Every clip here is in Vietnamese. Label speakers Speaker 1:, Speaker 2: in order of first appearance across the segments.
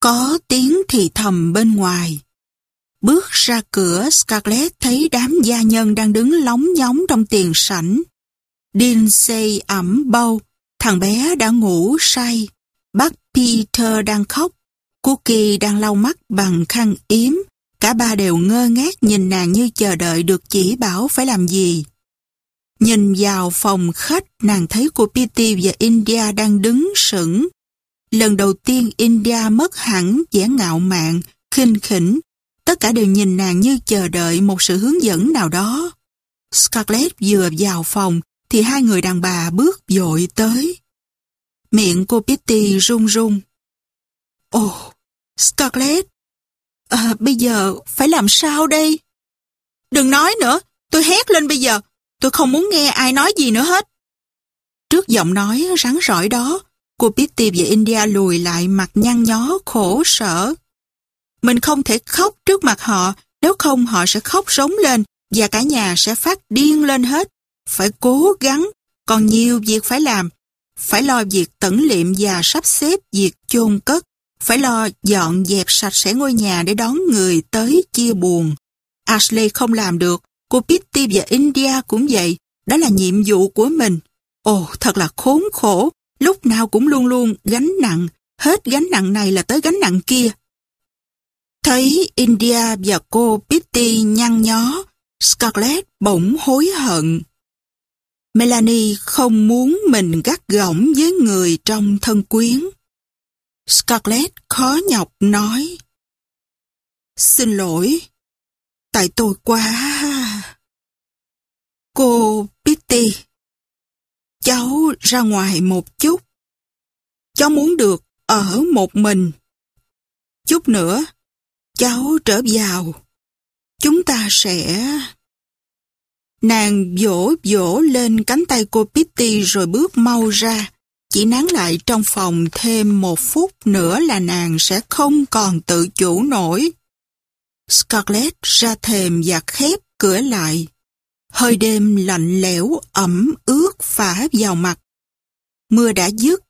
Speaker 1: Có tiếng thì thầm bên ngoài. Bước ra cửa, Scarlett thấy đám gia nhân đang đứng lóng nhóng trong tiền sảnh. Lindsay ẩm bâu, thằng bé đã ngủ say. Bác Peter đang khóc. Cookie đang lau mắt bằng khăn yếm. Cả ba đều ngơ ngác nhìn nàng như chờ đợi được chỉ bảo phải làm gì. Nhìn vào phòng khách, nàng thấy cô Petey và India đang đứng sững. Lần đầu tiên India mất hẳn vẻ ngạo mạn, khinh khỉnh. Tất cả đều nhìn nàng như chờ đợi một sự hướng dẫn nào đó. Scarlett vừa vào phòng, thì hai người đàn bà bước dội tới. Miệng cô Pitty run run. Ồ, oh, Scarlett, à, bây giờ phải làm sao đây? Đừng nói nữa, tôi hét lên bây giờ, tôi không muốn nghe ai nói gì nữa hết. Trước giọng nói rắn rỏi đó, cô Pitty và India lùi lại mặt nhăn nhó khổ sở. Mình không thể khóc trước mặt họ, nếu không họ sẽ khóc sống lên và cả nhà sẽ phát điên lên hết. Phải cố gắng, còn nhiều việc phải làm. Phải lo việc tẩn liệm và sắp xếp việc chôn cất. Phải lo dọn dẹp sạch sẽ ngôi nhà để đón người tới chia buồn. Ashley không làm được, cô Pitty và India cũng vậy. Đó là nhiệm vụ của mình. Ồ, thật là khốn khổ, lúc nào cũng luôn luôn gánh nặng. Hết gánh nặng này là tới gánh nặng kia. Thấy India và cô Pitty nhăn nhó, Scarlett bỗng hối hận. Melanie không muốn mình gắt gỏng với người trong thân quyến. Scarlett khó nhọc nói. Xin lỗi, tại tôi quá... Cô Pitty, cháu ra ngoài một chút. Cháu muốn được ở một mình. Chút nữa, cháu trở vào. Chúng ta sẽ... Nàng vỗ vỗ lên cánh tay cô Pitty rồi bước mau ra. Chỉ nán lại trong phòng thêm một phút nữa là nàng sẽ không còn tự chủ nổi. Scarlett ra thềm và khép cửa lại. Hơi đêm lạnh lẽo, ẩm, ướt phả vào mặt. Mưa đã dứt,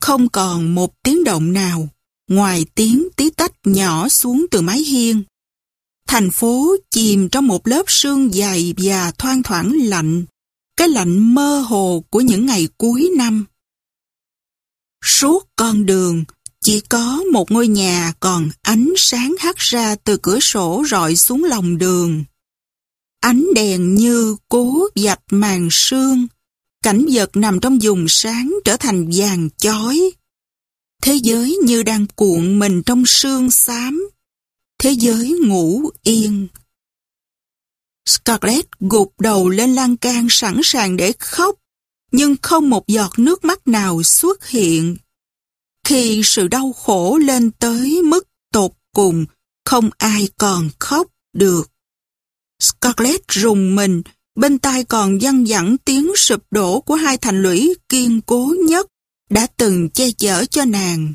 Speaker 1: không còn một tiếng động nào, ngoài tiếng tí tách nhỏ xuống từ mái hiên. Thành phố chìm trong một lớp sương dày và thoang thoảng lạnh, cái lạnh mơ hồ của những ngày cuối năm. Suốt con đường, chỉ có một ngôi nhà còn ánh sáng hắt ra từ cửa sổ rọi xuống lòng đường. Ánh đèn như cố dạch màn sương, cảnh vật nằm trong vùng sáng trở thành vàng chói. Thế giới như đang cuộn mình trong sương xám, thế giới ngủ yên. Scarlett gục đầu lên lan can sẵn sàng để khóc, nhưng không một giọt nước mắt nào xuất hiện. Khi sự đau khổ lên tới mức tột cùng, không ai còn khóc được. Scarlett rùng mình, bên tai còn văng vẳng tiếng sụp đổ của hai thành lũy kiên cố nhất đã từng che chở cho nàng.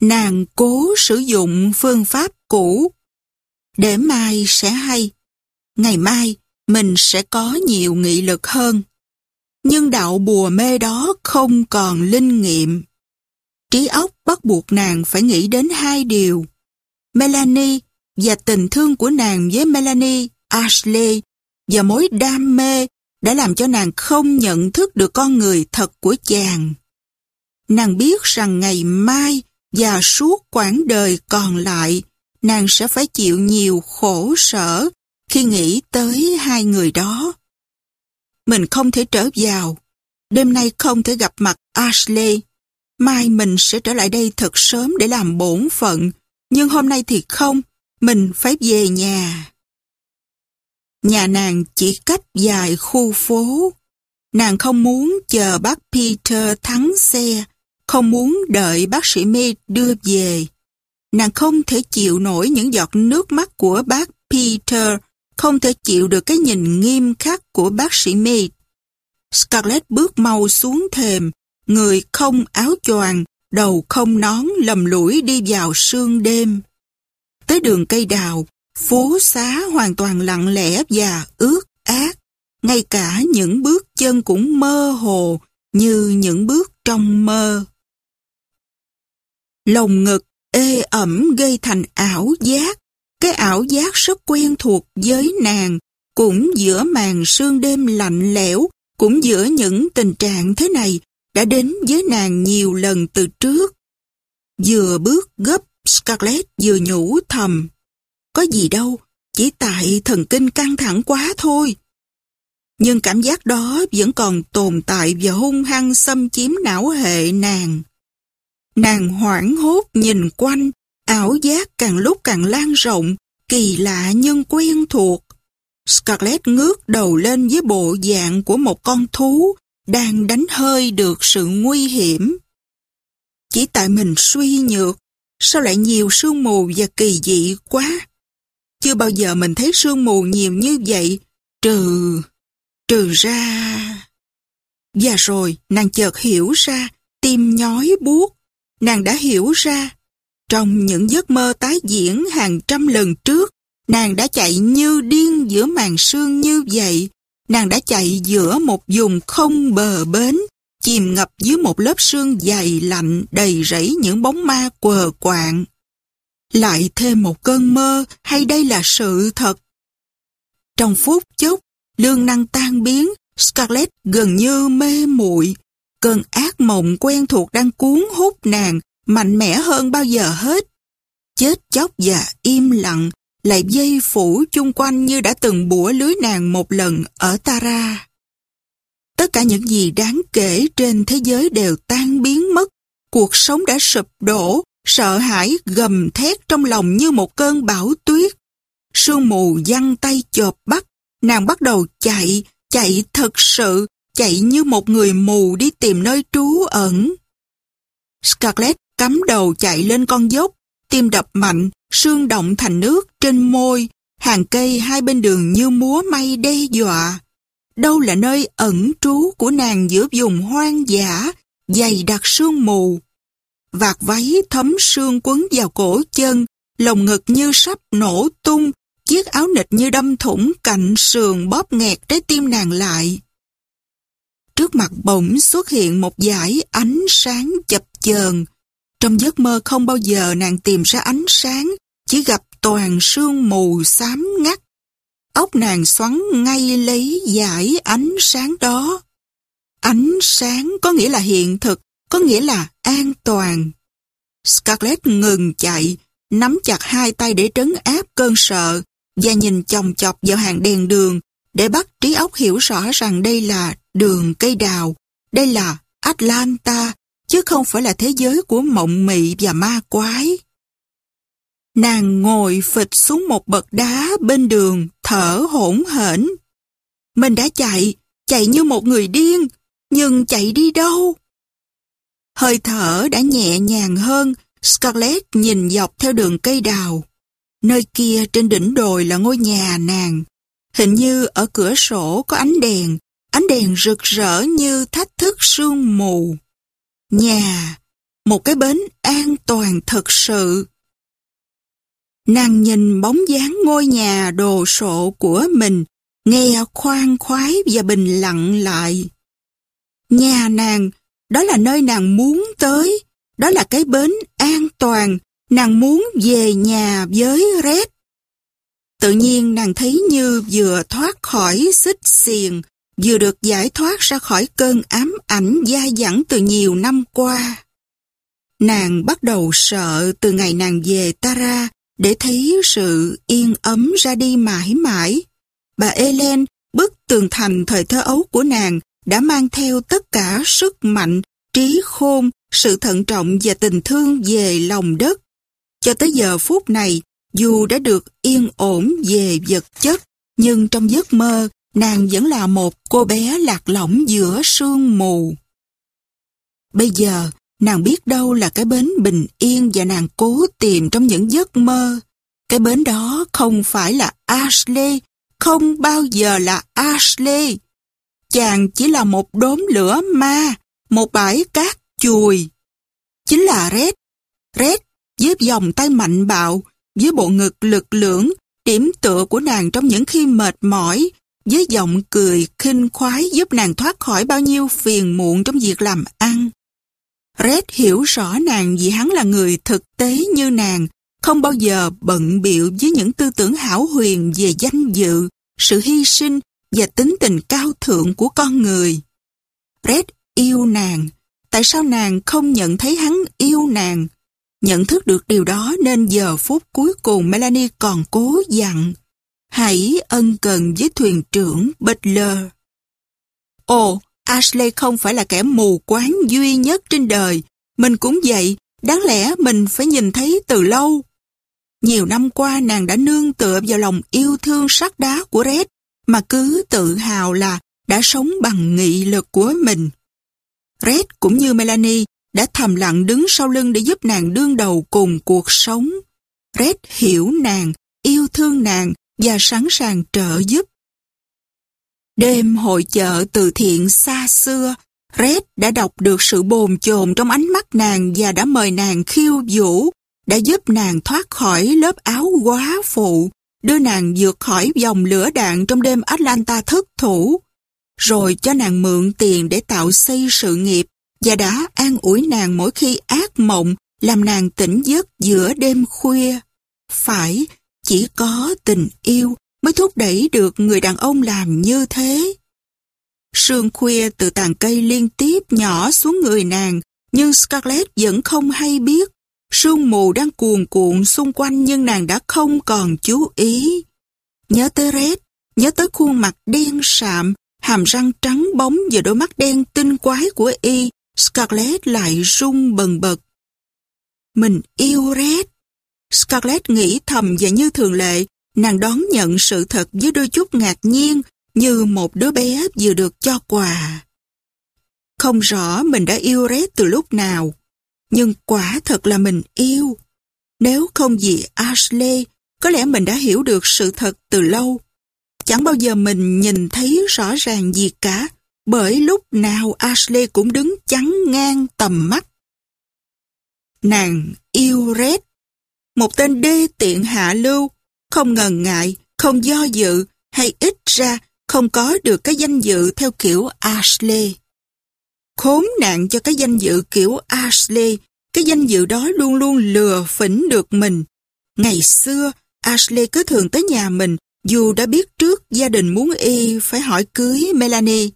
Speaker 1: Nàng cố sử dụng phương pháp cũ. Để mai sẽ hay. Ngày mai mình sẽ có nhiều nghị lực hơn. Nhưng đạo bùa mê đó không còn linh nghiệm. Trí óc bắt buộc nàng phải nghĩ đến hai điều. Melanie và tình thương của nàng với Melanie, Ashley và mối đam mê đã làm cho nàng không nhận thức được con người thật của chàng. Nàng biết rằng ngày mai và suốt quãng đời còn lại, nàng sẽ phải chịu nhiều khổ sở khi nghĩ tới hai người đó. Mình không thể trở vào, đêm nay không thể gặp mặt Ashley. Mai mình sẽ trở lại đây thật sớm để làm bổn phận, nhưng hôm nay thì không, mình phải về nhà. Nhà nàng chỉ cách vài khu phố. Nàng không muốn chờ bác Peter thắng xe, không muốn đợi bác sĩ Mê đưa về. Nàng không thể chịu nổi những giọt nước mắt của bác Peter, không thể chịu được cái nhìn nghiêm khắc của bác sĩ Mê. Scarlett bước mau xuống thềm, người không áo choàng, đầu không nón lầm lũi đi vào sương đêm. Tới đường cây đào, phố xá hoàn toàn lặng lẽ và ướt át. Ngay cả những bước chân cũng mơ hồ như những bước trong mơ. lồng ngực ê ẩm gây thành ảo giác. Cái ảo giác rất quen thuộc với nàng, cũng giữa màn sương đêm lạnh lẽo, cũng giữa những tình trạng thế này, đã đến với nàng nhiều lần từ trước. Vừa bước gấp, Scarlett vừa nhủ thầm. Có gì đâu, chỉ tại thần kinh căng thẳng quá thôi. Nhưng cảm giác đó vẫn còn tồn tại và hung hăng xâm chiếm não hệ nàng. Nàng hoảng hốt nhìn quanh, ảo giác càng lúc càng lan rộng, kỳ lạ nhưng quen thuộc. Scarlett ngước đầu lên với bộ dạng của một con thú đang đánh hơi được sự nguy hiểm. Chỉ tại mình suy nhược, sao lại nhiều sương mù và kỳ dị quá? Chưa bao giờ mình thấy sương mù nhiều như vậy, trừ... trừ ra... Và rồi, nàng chợt hiểu ra, tim nhói buốt. Nàng đã hiểu ra, trong những giấc mơ tái diễn hàng trăm lần trước, nàng đã chạy như điên giữa màn sương như vậy. Nàng đã chạy giữa một vùng không bờ bến, chìm ngập dưới một lớp sương dày lạnh đầy rẫy những bóng ma quờ quạng. Lại thêm một cơn mơ hay đây là sự thật? Trong phút chốc, lương năng tan biến, Scarlett gần như mê muội Cơn ác mộng quen thuộc đang cuốn hút nàng, mạnh mẽ hơn bao giờ hết. Chết chóc và im lặng, lại dây phủ chung quanh như đã từng bủa lưới nàng một lần ở Tara. Tất cả những gì đáng kể trên thế giới đều tan biến mất. Cuộc sống đã sụp đổ, sợ hãi gầm thét trong lòng như một cơn bão tuyết. Sương mù văng tay chộp bắt, nàng bắt đầu chạy, chạy thật sự, chạy như một người mù đi tìm nơi trú ẩn. Scarlett cắm đầu chạy lên con dốc, tim đập mạnh, sương động thành nước trên môi, hàng cây hai bên đường như múa may đe dọa. Đâu là nơi ẩn trú của nàng giữa vùng hoang dã, dày đặc sương mù. Vạt váy thấm sương quấn vào cổ chân, lồng ngực như sắp nổ tung, chiếc áo nịch như đâm thủng cạnh sườn bóp nghẹt trái tim nàng lại. Trước mặt bỗng xuất hiện một dải ánh sáng chập chờn. Trong giấc mơ không bao giờ nàng tìm ra ánh sáng, chỉ gặp toàn sương mù xám ngắt. Ốc nàng xoắn ngay lấy giải ánh sáng đó. Ánh sáng có nghĩa là hiện thực, có nghĩa là an toàn. Scarlett ngừng chạy, nắm chặt hai tay để trấn áp cơn sợ và nhìn chồng chọc vào hàng đèn đường để bắt trí óc hiểu rõ rằng đây là đường cây đào, đây là Atlanta, chứ không phải là thế giới của mộng mị và ma quái. Nàng ngồi phịch xuống một bậc đá bên đường, thở hỗn hển. Mình đã chạy, chạy như một người điên, nhưng chạy đi đâu? Hơi thở đã nhẹ nhàng hơn, Scarlett nhìn dọc theo đường cây đào. Nơi kia trên đỉnh đồi là ngôi nhà nàng. Hình như ở cửa sổ có ánh đèn, ánh đèn rực rỡ như thách thức sương mù. Nhà, một cái bến an toàn thật sự. Nàng nhìn bóng dáng ngôi nhà đồ sộ của mình, nghe khoan khoái và bình lặng lại. Nhà nàng, đó là nơi nàng muốn tới, đó là cái bến an toàn, nàng muốn về nhà với Red. Tự nhiên nàng thấy như vừa thoát khỏi xích xiềng, vừa được giải thoát ra khỏi cơn ám ảnh dai dẳng từ nhiều năm qua. Nàng bắt đầu sợ từ ngày nàng về Tara để thấy sự yên ấm ra đi mãi mãi. Bà Ellen, bức tường thành thời thơ ấu của nàng, đã mang theo tất cả sức mạnh, trí khôn, sự thận trọng và tình thương về lòng đất. Cho tới giờ phút này, dù đã được yên ổn về vật chất, nhưng trong giấc mơ, nàng vẫn là một cô bé lạc lõng giữa sương mù. Bây giờ, nàng biết đâu là cái bến bình yên và nàng cố tìm trong những giấc mơ. Cái bến đó không phải là Ashley, không bao giờ là Ashley. Chàng chỉ là một đốm lửa ma, một bãi cát chùi. Chính là Red. Red với dòng tay mạnh bạo, với bộ ngực lực lưỡng, điểm tựa của nàng trong những khi mệt mỏi, với giọng cười khinh khoái giúp nàng thoát khỏi bao nhiêu phiền muộn trong việc làm ăn. Red hiểu rõ nàng vì hắn là người thực tế như nàng, không bao giờ bận biệu với những tư tưởng hảo huyền về danh dự, sự hy sinh và tính tình cao thượng của con người. Red yêu nàng, tại sao nàng không nhận thấy hắn yêu nàng? Nhận thức được điều đó nên giờ phút cuối cùng Melanie còn cố dặn. Hãy ân cần với thuyền trưởng Butler. Ồ, Ashley không phải là kẻ mù quáng duy nhất trên đời. Mình cũng vậy, đáng lẽ mình phải nhìn thấy từ lâu. Nhiều năm qua nàng đã nương tựa vào lòng yêu thương sắt đá của Red mà cứ tự hào là đã sống bằng nghị lực của mình. Red cũng như Melanie đã thầm lặng đứng sau lưng để giúp nàng đương đầu cùng cuộc sống. Red hiểu nàng, yêu thương nàng và sẵn sàng trợ giúp. Đêm hội chợ từ thiện xa xưa, Red đã đọc được sự bồn chồn trong ánh mắt nàng và đã mời nàng khiêu vũ, đã giúp nàng thoát khỏi lớp áo quá phụ, đưa nàng vượt khỏi dòng lửa đạn trong đêm Atlanta thất thủ, rồi cho nàng mượn tiền để tạo xây sự nghiệp và đã an ủi nàng mỗi khi ác mộng làm nàng tỉnh giấc giữa đêm khuya. Phải, chỉ có tình yêu mới thúc đẩy được người đàn ông làm như thế. Sương khuya từ tàn cây liên tiếp nhỏ xuống người nàng, nhưng Scarlett vẫn không hay biết. Sương mù đang cuồn cuộn xung quanh nhưng nàng đã không còn chú ý. Nhớ tới Red, nhớ tới khuôn mặt đen sạm, hàm răng trắng bóng và đôi mắt đen tinh quái của y, Scarlett lại rung bần bật. Mình yêu Red. Scarlett nghĩ thầm và như thường lệ, nàng đón nhận sự thật với đôi chút ngạc nhiên như một đứa bé vừa được cho quà. Không rõ mình đã yêu Red từ lúc nào, nhưng quả thật là mình yêu. Nếu không vì Ashley, có lẽ mình đã hiểu được sự thật từ lâu. Chẳng bao giờ mình nhìn thấy rõ ràng gì cả, bởi lúc nào Ashley cũng đứng chắn ngang tầm mắt. Nàng yêu Red, một tên đê tiện hạ lưu, không ngần ngại, không do dự, hay ít ra không có được cái danh dự theo kiểu Ashley. Khốn nạn cho cái danh dự kiểu Ashley, cái danh dự đó luôn luôn lừa phỉnh được mình. Ngày xưa, Ashley cứ thường tới nhà mình, dù đã biết trước gia đình muốn y phải hỏi cưới Melanie.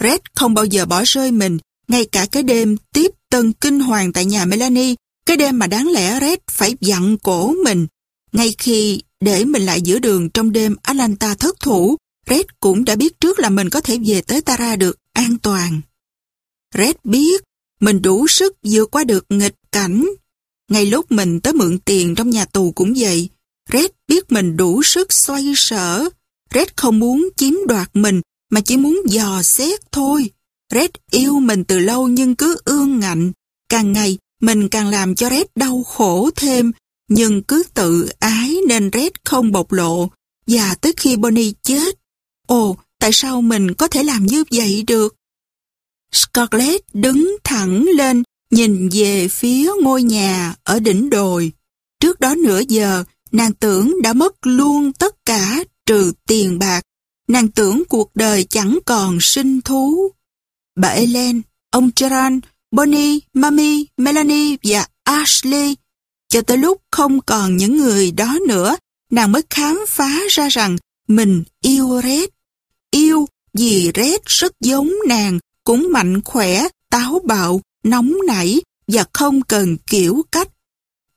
Speaker 1: Red không bao giờ bỏ rơi mình, ngay cả cái đêm tiếp tân kinh hoàng tại nhà Melanie, cái đêm mà đáng lẽ Red phải dặn cổ mình. Ngay khi để mình lại giữa đường trong đêm Atlanta thất thủ, Red cũng đã biết trước là mình có thể về tới Tara được an toàn. Red biết mình đủ sức vượt qua được nghịch cảnh. Ngay lúc mình tới mượn tiền trong nhà tù cũng vậy, Red biết mình đủ sức xoay sở. Red không muốn chiếm đoạt mình mà chỉ muốn dò xét thôi. Red yêu mình từ lâu nhưng cứ ương ngạnh. Càng ngày mình càng làm cho Red đau khổ thêm nhưng cứ tự ái nên Red không bộc lộ. Và tới khi Bonnie chết, ồ, tại sao mình có thể làm như vậy được? Scarlett đứng thẳng lên, nhìn về phía ngôi nhà ở đỉnh đồi. Trước đó nửa giờ, nàng tưởng đã mất luôn tất cả trừ tiền bạc. Nàng tưởng cuộc đời chẳng còn sinh thú. Bà Ellen, ông Gerard, Bonnie, Mami, Melanie và Ashley cho tới lúc không còn những người đó nữa, nàng mới khám phá ra rằng mình yêu Red. Yêu vì Red rất giống nàng, cũng mạnh khỏe, táo bạo, nóng nảy và không cần kiểu cách.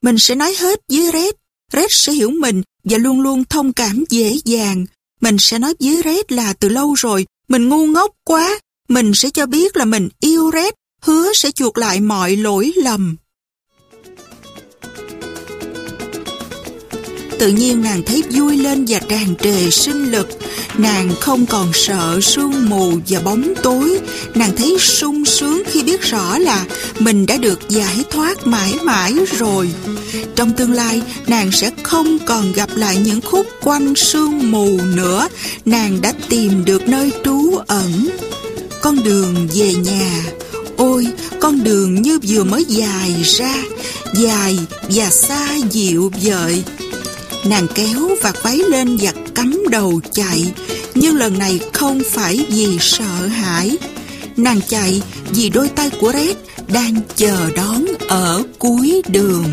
Speaker 1: Mình sẽ nói hết với Red. Red sẽ hiểu mình và luôn luôn thông cảm dễ dàng. Mình sẽ nói với Red là từ lâu rồi, mình ngu ngốc quá. Mình sẽ cho biết là mình yêu Red, hứa sẽ chuộc lại mọi lỗi lầm. Tự nhiên nàng thấy vui lên và tràn trề sinh lực. Nàng không còn sợ sương mù và bóng tối. Nàng thấy sung sướng khi biết rõ là mình đã được giải thoát mãi mãi rồi. Trong tương lai, nàng sẽ không còn gặp lại những khúc quanh sương mù nữa. Nàng đã tìm được nơi trú ẩn. Con đường về nhà Ôi, con đường như vừa mới dài ra, dài và xa dịu vợi. Nàng kéo vạt váy lên và cắm đầu chạy, nhưng lần này không phải vì sợ hãi. Nàng chạy vì đôi tay của Red đang chờ đón ở cuối đường.